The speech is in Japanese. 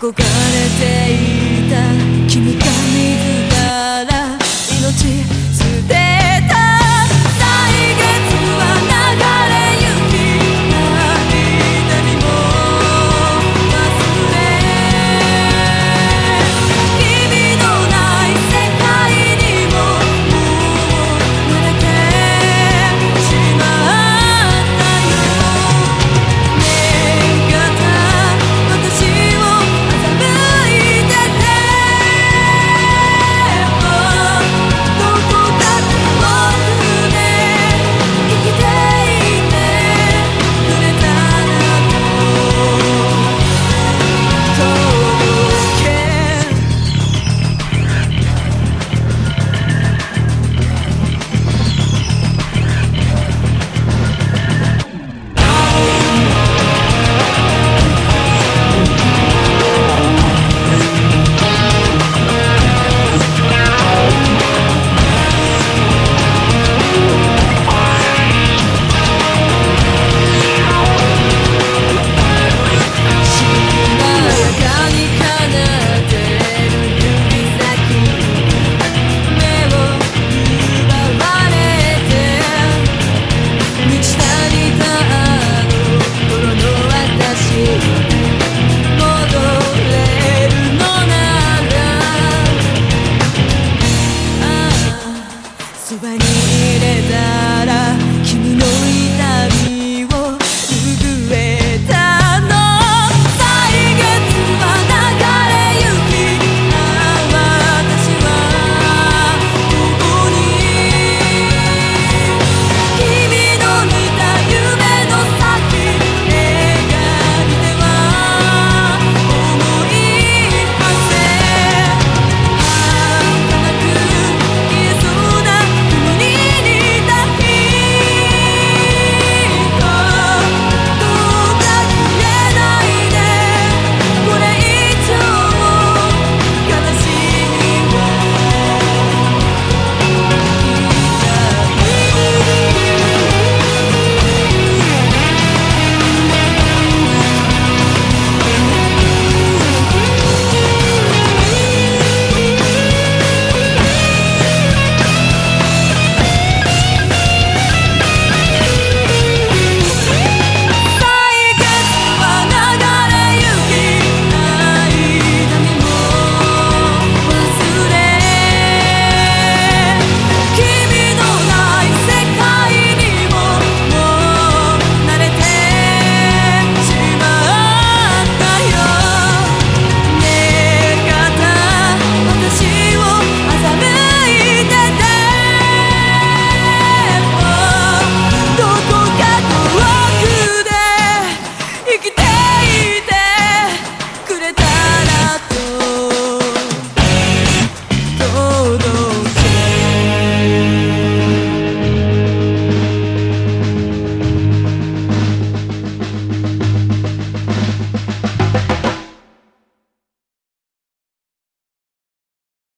憧れていた。君が自ら命